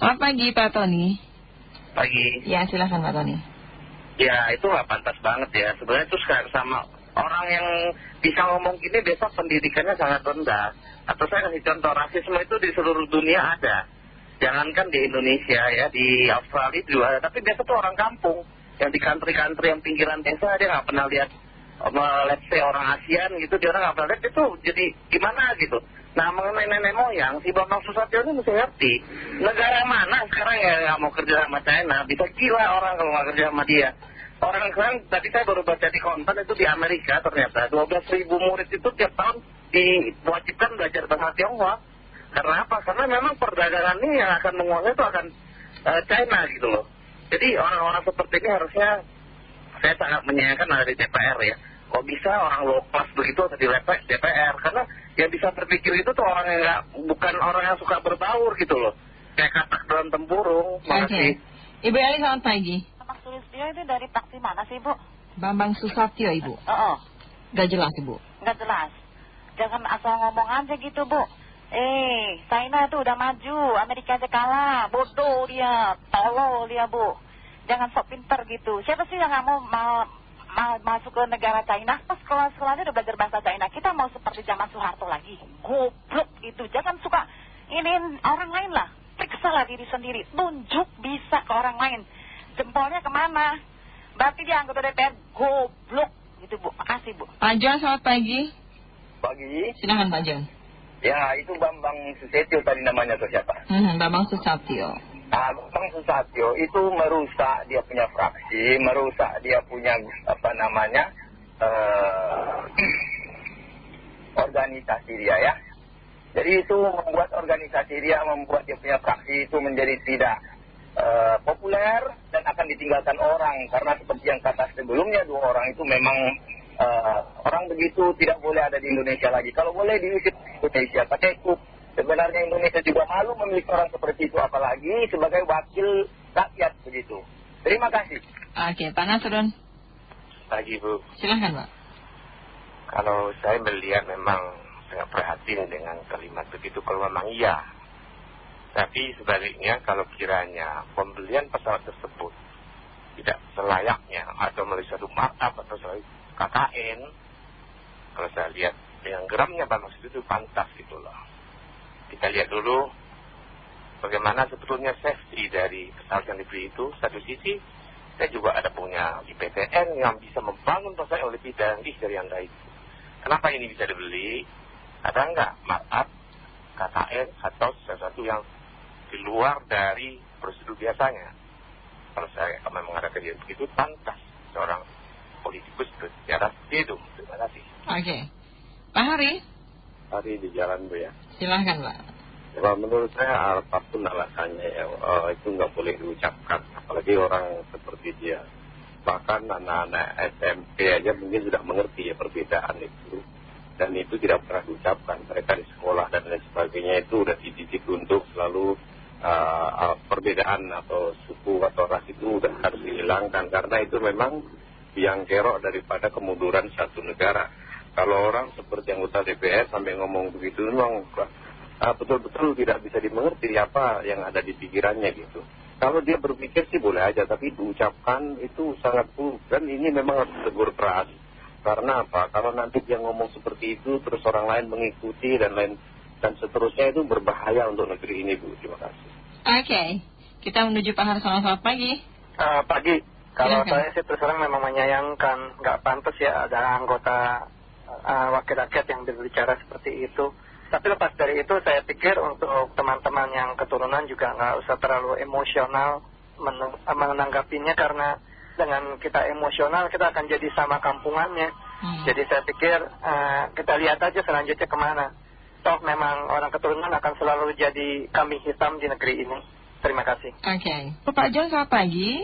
Selamat pagi Pak Tony. Pagi. Ya silahkan Pak Tony. Ya itu nggak pantas banget ya. Sebenarnya itu sama orang yang bisa ngomong gini besok pendidikannya sangat rendah. Atau saya kasih contoh rasisme itu di seluruh dunia ada. Jangankan di Indonesia ya, di Australia juga ada. Tapi biasa tuh orang kampung yang di country-country yang pinggiran desa dia nggak pernah lihat let's say orang ASEAN gitu dia orang nggak pernah lihat itu jadi gimana gitu nah mengenai nenek moyang si Bambang Susatyo ini mesti ngerti. Negara mana sekarang ya nggak mau kerja sama China? Bisa gila orang kalau nggak kerja sama dia. Orang sekarang tadi saya baru baca di konten itu di Amerika ternyata 12 ribu murid itu tiap tahun diwajibkan belajar bahasa Tionghoa. Karena apa? karena memang perdagangan ini yang akan menguasai itu akan eh, China gitu loh. Jadi orang-orang seperti ini harusnya saya sangat menyayangkan ada di DPR ya kok bisa orang low class begitu ada di DPR karena yang bisa berpikir itu tuh orang yang gak, bukan orang yang suka berbaur gitu loh. Kayak katak dalam tempurung. Makasih. Ibu Eli selamat pagi. Bambang Sulistyo itu dari taksi mana sih Bu? Bambang Susatyo Ibu. Oh, oh. Gak jelas Ibu. Gak jelas. Jangan asal ngomong aja gitu Bu. Eh, China itu udah maju, Amerika aja kalah, bodoh dia, tolol dia Bu. Jangan sok pinter gitu. Siapa sih yang nggak mau, mau, mau masuk ke negara China? Pas sekolah-sekolahnya udah belajar bahasa China. Kita mau seperti zaman Soeharto lagi. Goblok itu. Jangan suka ini orang lain lah. Periksa lah diri sendiri. Tunjuk bisa ke orang lain. Jempolnya ke mana? Berarti dia anggota DPR goblok gitu Bu. Makasih Bu. Pak John selamat pagi pagi Silahkan Pak John ya itu Bambang Susatyo tadi namanya atau siapa hmm, Bambang Susatyo Nah, Bambang Susatyo itu merusak dia punya fraksi, merusak dia punya apa namanya eh, organisasi dia ya. Jadi itu membuat organisasi dia, membuat dia punya fraksi itu menjadi tidak eh, populer dan akan ditinggalkan orang karena seperti yang kata sebelumnya dua orang itu memang eh, orang begitu tidak boleh ada di Indonesia lagi. Kalau boleh diusir Indonesia pakai itu sebenarnya Indonesia juga malu memiliki orang seperti itu apalagi sebagai wakil rakyat begitu. Terima kasih. Oke Pak Nasrun Pagi Bu, Silahkan Pak kalau saya melihat memang sangat prihatin dengan kalimat begitu kalau memang iya. Tapi sebaliknya kalau kiranya pembelian pesawat tersebut tidak selayaknya atau melalui suatu markup atau melalui KKN, kalau saya lihat dengan geramnya Bang Maksud itu pantas gitu loh. Kita lihat dulu bagaimana sebetulnya safety dari pesawat yang dibeli itu. Satu sisi saya juga ada punya IPTN yang bisa membangun pesawat yang lebih canggih dari yang lain. Kenapa ini bisa dibeli? Ada enggak markup KKN atau sesuatu yang di luar dari prosedur biasanya? Kalau saya memang ada kejadian begitu, pantas seorang politikus berbicara itu. Terima kasih. Oke Pak Hari Hari di jalan Bu ya. Silahkan Pak Ya, menurut saya apa pun alasannya ya, eh, itu nggak boleh diucapkan. Apalagi orang seperti dia. Bahkan anak-anak SMP aja mungkin sudah mengerti ya perbedaan itu. Dan itu tidak pernah diucapkan. Mereka di sekolah dan lain sebagainya itu udah dididik untuk selalu eh, perbedaan atau suku atau ras itu udah harus dihilangkan. Karena itu memang yang kerok daripada kemunduran satu negara. Kalau orang seperti anggota DPR sampai ngomong begitu memang betul-betul tidak bisa dimengerti apa yang ada di pikirannya gitu. Kalau dia berpikir sih boleh aja, tapi diucapkan itu sangat buruk. Dan ini memang harus ditegur keras. Karena apa? Kalau nanti dia ngomong seperti itu, terus orang lain mengikuti dan lain dan seterusnya itu berbahaya untuk negeri ini, Bu. Terima kasih. Oke Kita menuju Pak Harsono selamat pagi Eh, pagi, kalau Silakan. saya sih terus terang memang menyayangkan, nggak pantas ya ada anggota eh, wakil rakyat yang berbicara seperti itu. Tapi lepas dari itu saya pikir untuk teman-teman yang keturunan juga nggak usah terlalu emosional men- eh, menanggapinya karena dengan kita emosional kita akan jadi sama kampungannya. Hmm. Jadi saya pikir eh, kita lihat aja selanjutnya ke mana. Toh memang orang keturunan akan selalu jadi kambing hitam di negeri ini. Terima kasih. Oke Pak John selamat pagi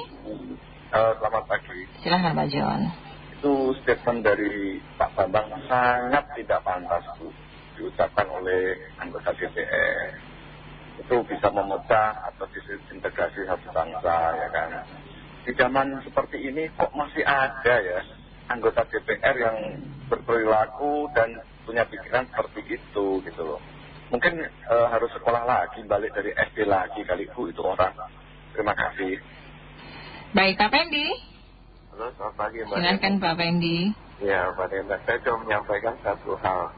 Eh, selamat pagi. Silahkan Pak John Itu statement dari Pak Bambang sangat tidak pantas, Bu. Diucapkan oleh anggota DPR. Itu bisa memecah atau disintegrasi satu bangsa, ya kan. Di zaman seperti ini kok masih ada ya anggota DPR yang berperilaku dan punya pikiran seperti itu gitu loh. mungkin eh, harus sekolah lagi, balik dari SD lagi kali Bu itu orang. Terima kasih. Baik, Pak Pendi. Halo, selamat pagi Mbak. Silahkan Pak Pendi. Ya, Mbak Nenda, saya cuma menyampaikan satu hal.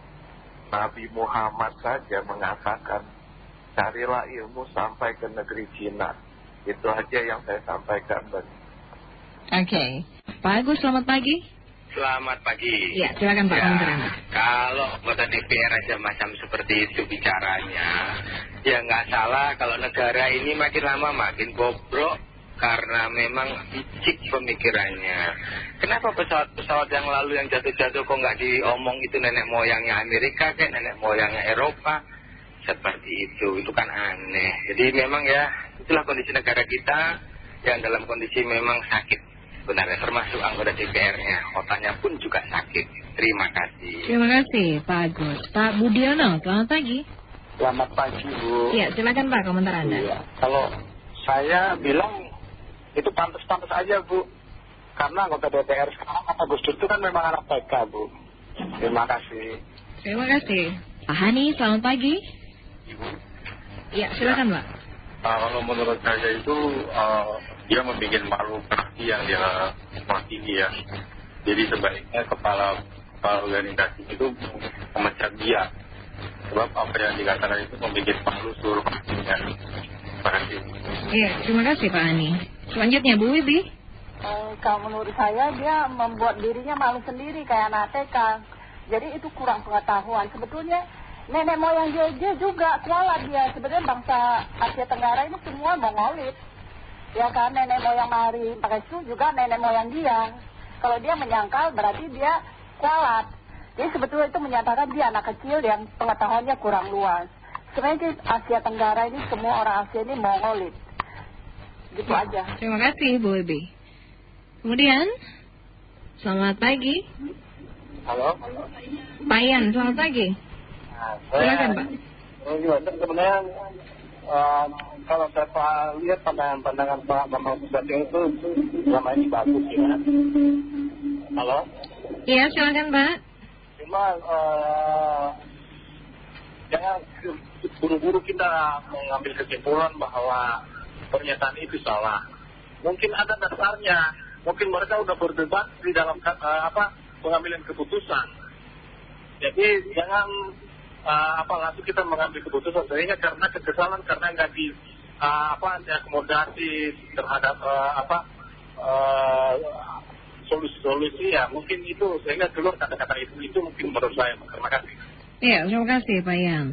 Nabi Muhammad saja mengatakan, carilah ilmu sampai ke negeri Cina. Itu aja yang saya sampaikan. Dan Oke. Pak Agus, selamat pagi. Selamat pagi. Ya, silakan Pak Ya, komentar Anda. Kalau anggota DPR aja macam seperti itu bicaranya, ya nggak salah kalau negara ini makin lama makin bobrok karena memang licik pemikirannya. Kenapa pesawat-pesawat yang lalu yang jatuh-jatuh kok nggak diomong itu nenek moyangnya Amerika kayak nenek moyangnya Eropa? Seperti itu, itu kan aneh. Jadi memang ya, itulah kondisi negara kita yang dalam kondisi memang sakit sebenarnya termasuk anggota DPR-nya otaknya pun juga sakit terima kasih Terima kasih Pak Agus. Pak Budiono, selamat pagi. Selamat pagi Bu. Ya, silakan Pak komentar Anda. Iya. Kalau saya bilang itu pantas-pantas aja Bu. Karena anggota DPR sekarang kata Gus Dur itu kan memang anak PK Bu. Terima kasih. Terima kasih. Pak Hani, selamat pagi. Ya, silakan Pak. Ah, kalau menurut saya itu ah, dia membuat malu fraksi yang dia wakili ya. Jadi sebaiknya kepala kepala organisasi itu memecat dia. Sebab apa yang dikatakan itu membuat malu seluruh fraksinya. Terima kasih. Iya, terima kasih Pak Hani. Selanjutnya Bu Wibi. Eh, kalau menurut saya dia membuat dirinya malu sendiri kayak anak TK. Jadi itu kurang pengetahuan. Sebetulnya nenek moyang dia, juga kualat dia. Sebenarnya bangsa Asia Tenggara ini semua Mongolit. Ya kan nenek moyang Mari pakai itu juga nenek moyang dia. Kalau dia menyangkal berarti dia kualat. Jadi sebetulnya itu menyatakan dia anak kecil yang pengetahuannya kurang luas. Sebenarnya Asia Tenggara ini semua orang Asia ini Mongolit. Gitu aja. Terima kasih Bu Wibi. Kemudian, selamat pagi. Halo. Pak Ian, selamat pagi. Nah, Silakan Pak. Gimana? Sebenarnya eh, kalau saya lihat pandangan-pandangan Pak Bambang Susatyo itu selama ini bagus ya. Halo. Iya, silakan Pak. Cuma eh, jangan buru-buru kita mengambil kesimpulan bahwa pernyataan itu salah. Mungkin ada dasarnya. Mungkin mereka udah berdebat di dalam eh, apa pengambilan keputusan. Jadi jangan eh, apa langsung kita mengambil keputusan sehingga karena kekesalan karena nggak di eh, apa diakomodasi terhadap apa eh, solusi-solusi ya mungkin itu sehingga keluar kata-kata itu itu mungkin menurut saya terima kasih. Iya, terima kasih Pak Ian.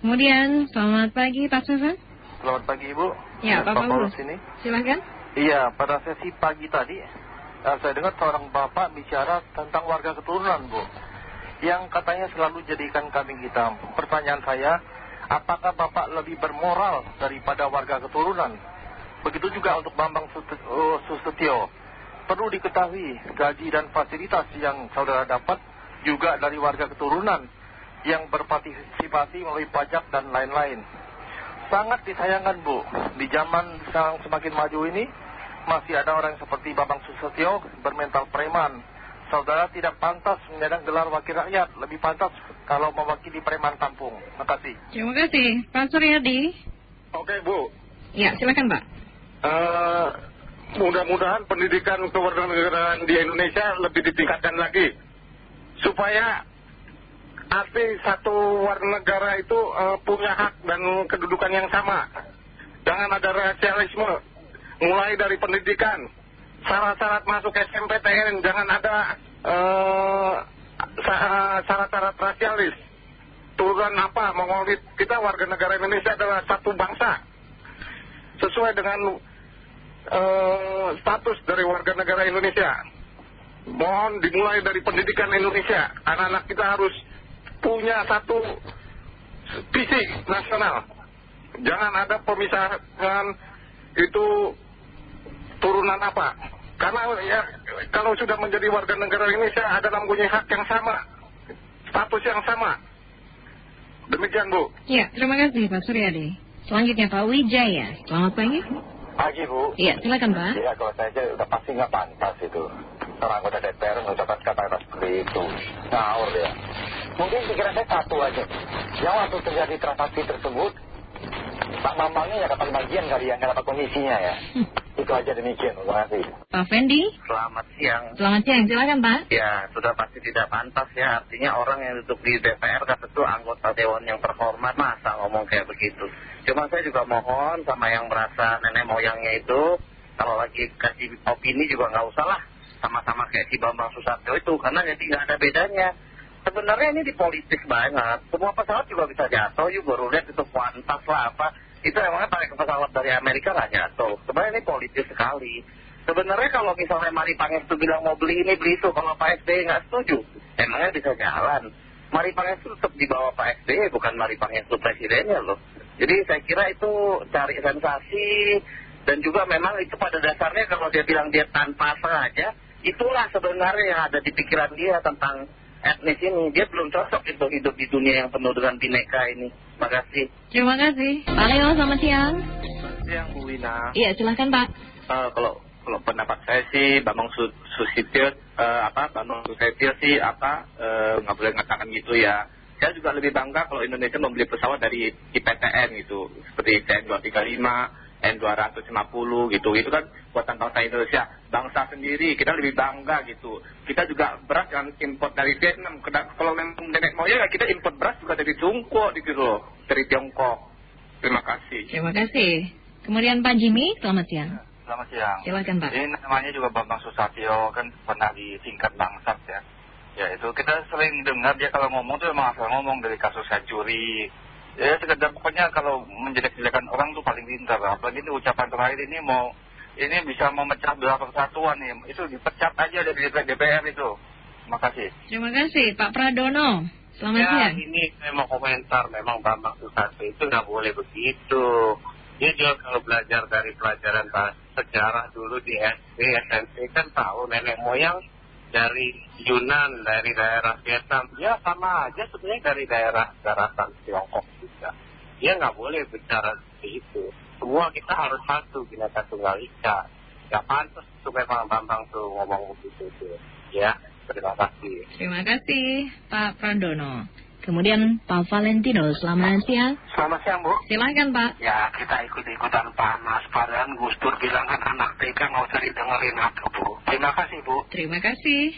Kemudian, selamat pagi Pak Susan. Selamat pagi Ibu. Ya, Pak Paulus. sini. Silakan. Iya, pada sesi pagi tadi eh, saya dengar seorang bapak bicara tentang warga keturunan Bu. Yang katanya selalu jadikan kambing hitam. Pertanyaan saya, apakah bapak lebih bermoral daripada warga keturunan? Begitu juga untuk Bambang eh, Susetio. Perlu diketahui gaji dan fasilitas yang saudara dapat juga dari warga keturunan yang berpartisipasi melalui pajak dan lain-lain. Sangat disayangkan Bu, di zaman yang semakin maju ini masih ada orang seperti Bambang Susetio bermental preman. Saudara tidak pantas menyandang gelar wakil rakyat, lebih pantas kalau mewakili preman kampung. Terima kasih. Terima kasih. Pak Suryadi. Oke Bu, Ya, silakan Pak. Eh, mudah-mudahan pendidikan kewarganegaraan di Indonesia lebih ditingkatkan lagi supaya arti satu warga negara itu eh, punya hak dan kedudukan yang sama. Jangan ada rasialisme. Mulai dari pendidikan syarat-syarat masuk SMPTN jangan ada eh, syarat-syarat rasialis. Turunan apa Mongolit. Kita warga negara Indonesia adalah satu bangsa. Sesuai dengan eh, status dari warga negara Indonesia. Mohon dimulai dari pendidikan Indonesia. Anak-anak kita harus punya satu visi nasional. Jangan ada pemisahan itu turunan apa. Karena ya, kalau sudah menjadi warga negara Indonesia adalah mempunyai hak yang sama, status yang sama. Demikian Bu. Ya, terima kasih Pak Suryadi. Selanjutnya Pak Wijaya. Selamat pagi. Pagi Bu. Iya, silakan Pak. Ya kalau saya aja udah pasti nggak pantas itu. Orang anggota DPR mengucapkan kata-kata seperti itu. Ngawur ya. Mungkin pikiran saya satu aja. Yang waktu terjadi transaksi tersebut, Pak Bambangnya nggak dapat bagian kali ya, nggak dapat komisinya ya. Hmm. Itu aja demikian, terima kasih. Pak Fendi, Selamat siang. selamat siang. Silakan Pak. Ya, sudah pasti tidak pantas ya. Artinya orang yang duduk di DPR kan tentu anggota dewan yang terhormat. Masa ngomong kayak begitu. Cuma saya juga mohon sama yang merasa nenek moyangnya itu, kalau lagi kasih opini juga nggak usah lah. Sama-sama kayak si Bambang Susatyo itu, karena jadi nggak ada bedanya. Sebenarnya ini di politik banget. Semua pesawat juga bisa jatuh, you baru lihat itu kuantas lah apa. Itu emangnya pakai pesawat dari Amerika nggak jatuh. Sebenarnya ini politis sekali. Sebenarnya kalau misalnya Mari Pangestu bilang mau beli ini beli itu, kalau Pak SBY nggak setuju, emangnya bisa jalan. Mari Pangestu tetap di bawah Pak SBY, bukan Mari Pangestu presidennya loh. Jadi saya kira itu cari sensasi dan juga memang itu pada dasarnya kalau dia bilang dia tanpa sengaja, itulah sebenarnya yang ada di pikiran dia tentang etnis ini. Dia belum cocok itu hidup di dunia yang penuh dengan bineka ini. Terima kasih. Terima kasih. Pak Leo, selamat siang. Yang Bu Wina, Iya, silakan Pak. Eh, kalau kalau pendapat saya sih Bambang Su Susityo eh, apa Bambang Susityo sih apa eh, nggak boleh mengatakan gitu ya. Saya juga lebih bangga kalau Indonesia membeli pesawat dari IPTN gitu, seperti TN235, N250 gitu. Itu kan buatan bangsa Indonesia, bangsa sendiri. Kita lebih bangga gitu. Kita juga beras yang import dari Vietnam. Kalau memang nenek moyang ya kita import beras juga dari Tiongkok gitu loh, dari Tiongkok. Terima kasih. Terima kasih. Kemudian Pak Jimmy, selamat siang. Selamat siang. Silakan Pak. Ini namanya juga Bambang Susatyo kan pernah disingkat Bangsat ya. Ya itu kita sering dengar dia kalau ngomong tuh emang asal ngomong dari kasus Hajuri. Ya sekedar pokoknya kalau menjelek-jelekan orang tuh paling pintar. Apalagi ini ucapan terakhir ini mau ini bisa memecah belah persatuan nih. Itu dipecat aja dari DPR itu. Terima kasih. Terima kasih. Pak Pradono, selamat ya, siang. ini saya mau komentar. Memang Bambang Susatyo itu nggak boleh begitu. Dia juga kalau belajar dari pelajaran bahasa sejarah dulu di SD, SMP kan tahu nenek moyang dari Yunan, dari daerah Vietnam. Ya sama aja sebenarnya dari daerah daratan Tiongkok juga. Dia nggak boleh bicara seperti itu. Semua kita harus satu, bineka tunggal ika. Gak pantas tuh memang Bambang tuh ngomong begitu. Ya, terima kasih. Terima kasih Pak Pradono. Kemudian Pak Valentino, selamat siang. Selamat siang Bu. Silakan Pak. Ya kita ikut-ikutan panas. Padahal Gus Dur bilang kan anak TK nggak usah didengerin aku Bu. Terima kasih Bu. Terima kasih.